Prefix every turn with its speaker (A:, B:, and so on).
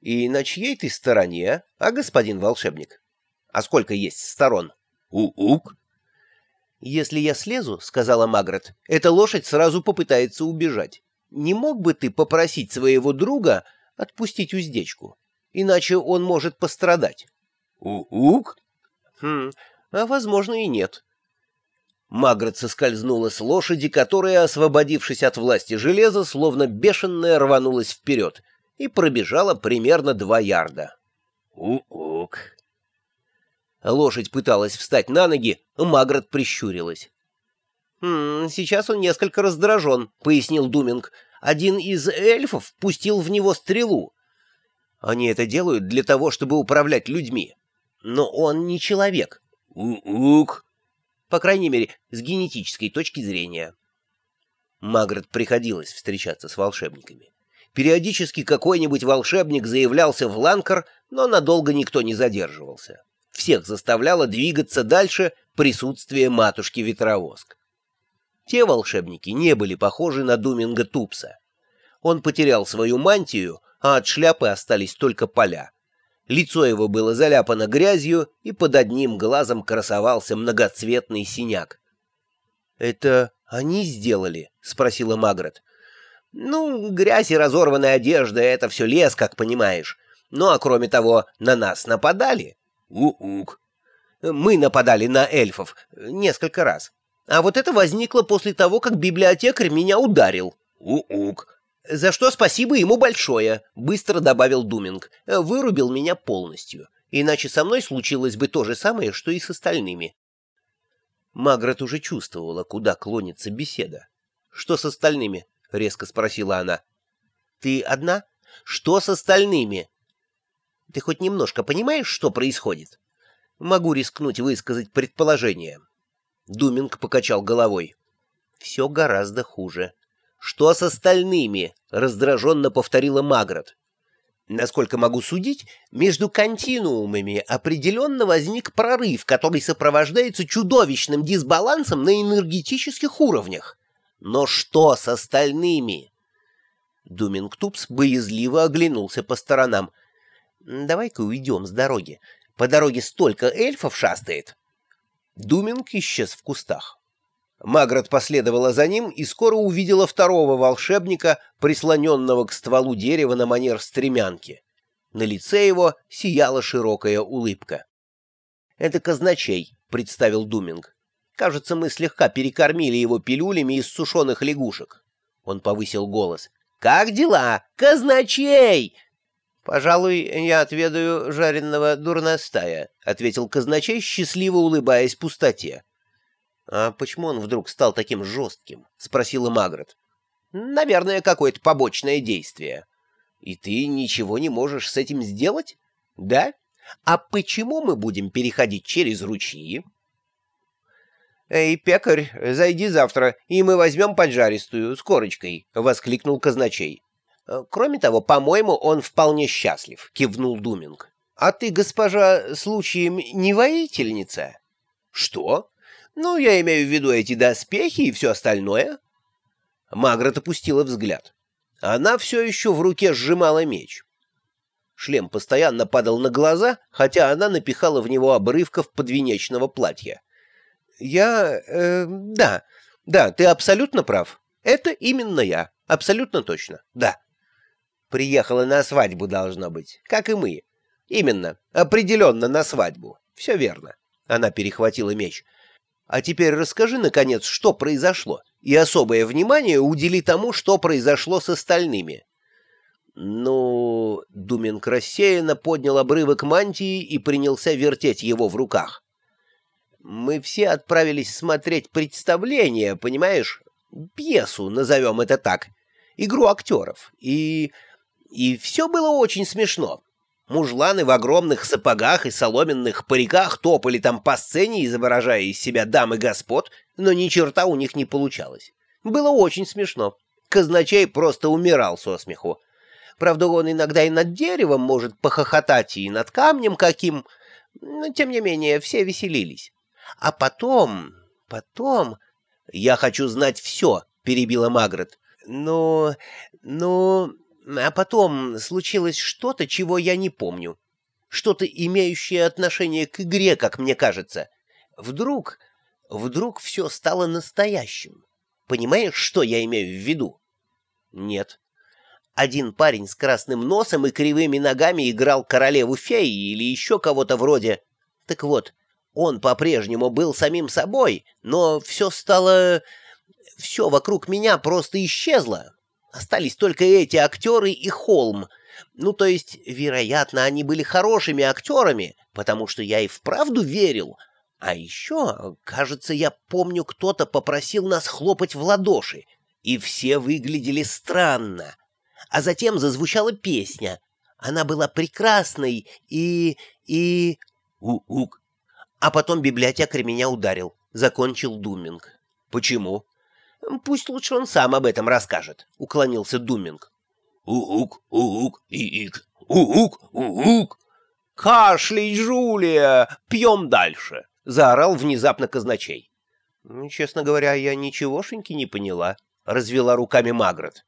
A: И на чьей ты стороне, а, господин волшебник? А сколько есть сторон? У-ук. Если я слезу, — сказала Магрот, — эта лошадь сразу попытается убежать. Не мог бы ты попросить своего друга отпустить уздечку? Иначе он может пострадать. У-ук? Хм, а возможно и нет. Магрот соскользнула с лошади, которая, освободившись от власти железа, словно бешеная рванулась вперед и пробежала примерно два ярда. У-ук. Лошадь пыталась встать на ноги, Магрот прищурилась. «Хм, «Сейчас он несколько раздражен», — пояснил Думинг. «Один из эльфов пустил в него стрелу. Они это делают для того, чтобы управлять людьми. Но он не человек. У-ук. По крайней мере, с генетической точки зрения». Магрот приходилось встречаться с волшебниками. Периодически какой-нибудь волшебник заявлялся в Ланкар, но надолго никто не задерживался всех заставляло двигаться дальше присутствие матушки-ветровоск. Те волшебники не были похожи на Думинга Тупса. Он потерял свою мантию, а от шляпы остались только поля. Лицо его было заляпано грязью, и под одним глазом красовался многоцветный синяк. — Это они сделали? — спросила Магрот. — Ну, грязь и разорванная одежда — это все лес, как понимаешь. Ну, а кроме того, на нас нападали. У-ук. Мы нападали на эльфов несколько раз. А вот это возникло после того, как библиотекарь меня ударил. У-ук. За что спасибо ему большое, быстро добавил Думинг. Вырубил меня полностью. Иначе со мной случилось бы то же самое, что и с остальными. Магрот уже чувствовала, куда клонится беседа. «Что с остальными?» — резко спросила она. «Ты одна? Что с остальными?» Ты хоть немножко понимаешь, что происходит? Могу рискнуть высказать предположение. Думинг покачал головой. Все гораздо хуже. Что с остальными? Раздраженно повторила Магрот. Насколько могу судить, между континуумами определенно возник прорыв, который сопровождается чудовищным дисбалансом на энергетических уровнях. Но что с остальными? Думингтупс боязливо оглянулся по сторонам. Давай-ка уйдем с дороги. По дороге столько эльфов шастает. Думинг исчез в кустах. Магрот последовала за ним и скоро увидела второго волшебника, прислоненного к стволу дерева на манер стремянки. На лице его сияла широкая улыбка. «Это казначей», — представил Думинг. «Кажется, мы слегка перекормили его пилюлями из сушеных лягушек». Он повысил голос. «Как дела? Казначей! «Пожалуй, я отведаю жареного дурностая», — ответил казначей, счастливо улыбаясь пустоте. «А почему он вдруг стал таким жестким?» — спросила Магрот. «Наверное, какое-то побочное действие». «И ты ничего не можешь с этим сделать?» «Да? А почему мы будем переходить через ручьи?» «Эй, пекарь, зайди завтра, и мы возьмем поджаристую с корочкой», — воскликнул казначей. Э, кроме того, по-моему, он вполне счастлив, кивнул Думинг. А ты, госпожа, случаем не воительница? Что? Ну, я имею в виду эти доспехи и все остальное. Магрот опустила взгляд. Она все еще в руке сжимала меч. Шлем постоянно падал на глаза, хотя она напихала в него обрывков подвенечного платья. «Я... Э, да, да, ты абсолютно прав. Это именно я. Абсолютно точно. Да». Приехала на свадьбу, должно быть, как и мы. Именно, определенно на свадьбу. Все верно. Она перехватила меч. А теперь расскажи, наконец, что произошло, и особое внимание удели тому, что произошло с остальными. Ну, Думинг рассеянно поднял обрывок мантии и принялся вертеть его в руках. Мы все отправились смотреть представление, понимаешь? Пьесу, назовем это так. Игру актеров. И и все было очень смешно. Мужланы в огромных сапогах и соломенных париках топали там по сцене, изображая из себя дам и господ, но ни черта у них не получалось. Было очень смешно. Казначей просто умирал со смеху. Правда, он иногда и над деревом может похохотать, и над камнем каким, но, тем не менее, все веселились. А потом... потом... «Я хочу знать все», — перебила Магрот. «Ну... ну...» А потом случилось что-то, чего я не помню. Что-то, имеющее отношение к игре, как мне кажется. Вдруг, вдруг все стало настоящим. Понимаешь, что я имею в виду? Нет. Один парень с красным носом и кривыми ногами играл королеву феи или еще кого-то вроде. Так вот, он по-прежнему был самим собой, но все стало... Все вокруг меня просто исчезло. Остались только эти актеры и Холм. Ну, то есть, вероятно, они были хорошими актерами, потому что я и вправду верил. А еще, кажется, я помню, кто-то попросил нас хлопать в ладоши, и все выглядели странно. А затем зазвучала песня. Она была прекрасной и... и... У-ук. А потом библиотекарь меня ударил. Закончил Думинг. Почему? Пусть лучше он сам об этом расскажет, уклонился Думинг.
B: Ук, ук, ик, ук, ук.
A: Кашлей, Джулия, пьем дальше, заорал внезапно казначей. Честно говоря, я ничегошеньки не поняла, развела руками Магрот.